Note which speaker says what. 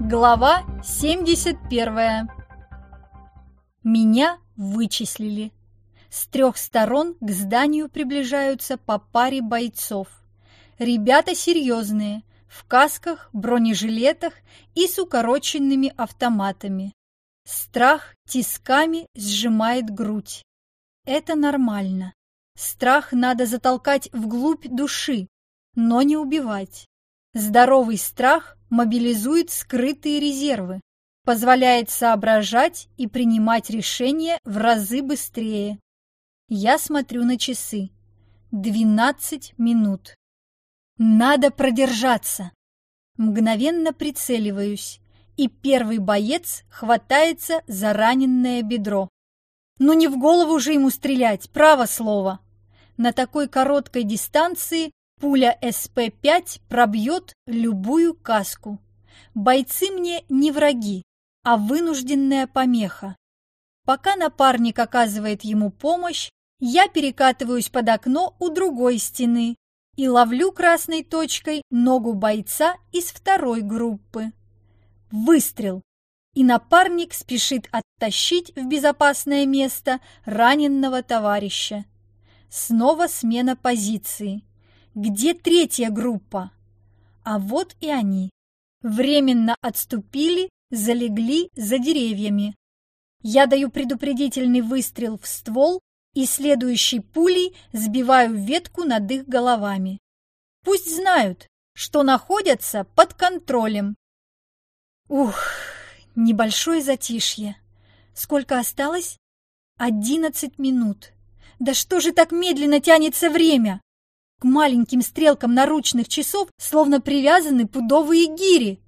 Speaker 1: Глава 71 Меня вычислили. С трех сторон к зданию приближаются по паре бойцов. Ребята серьезные, в касках, бронежилетах и с укороченными автоматами. Страх тисками сжимает грудь. Это нормально. Страх надо затолкать вглубь души, но не убивать. Здоровый страх мобилизует скрытые резервы, позволяет соображать и принимать решения в разы быстрее. Я смотрю на часы. Двенадцать минут. Надо продержаться. Мгновенно прицеливаюсь, и первый боец хватается за раненное бедро. Ну не в голову же ему стрелять, право слово. На такой короткой дистанции Пуля СП-5 пробьет любую каску. Бойцы мне не враги, а вынужденная помеха. Пока напарник оказывает ему помощь, я перекатываюсь под окно у другой стены и ловлю красной точкой ногу бойца из второй группы. Выстрел! И напарник спешит оттащить в безопасное место раненного товарища. Снова смена позиции. Где третья группа? А вот и они. Временно отступили, залегли за деревьями. Я даю предупредительный выстрел в ствол и следующей пулей сбиваю ветку над их головами. Пусть знают, что находятся под контролем. Ух, небольшое затишье. Сколько осталось? Одиннадцать минут. Да что же так медленно тянется время? К маленьким стрелкам наручных часов словно привязаны пудовые гири.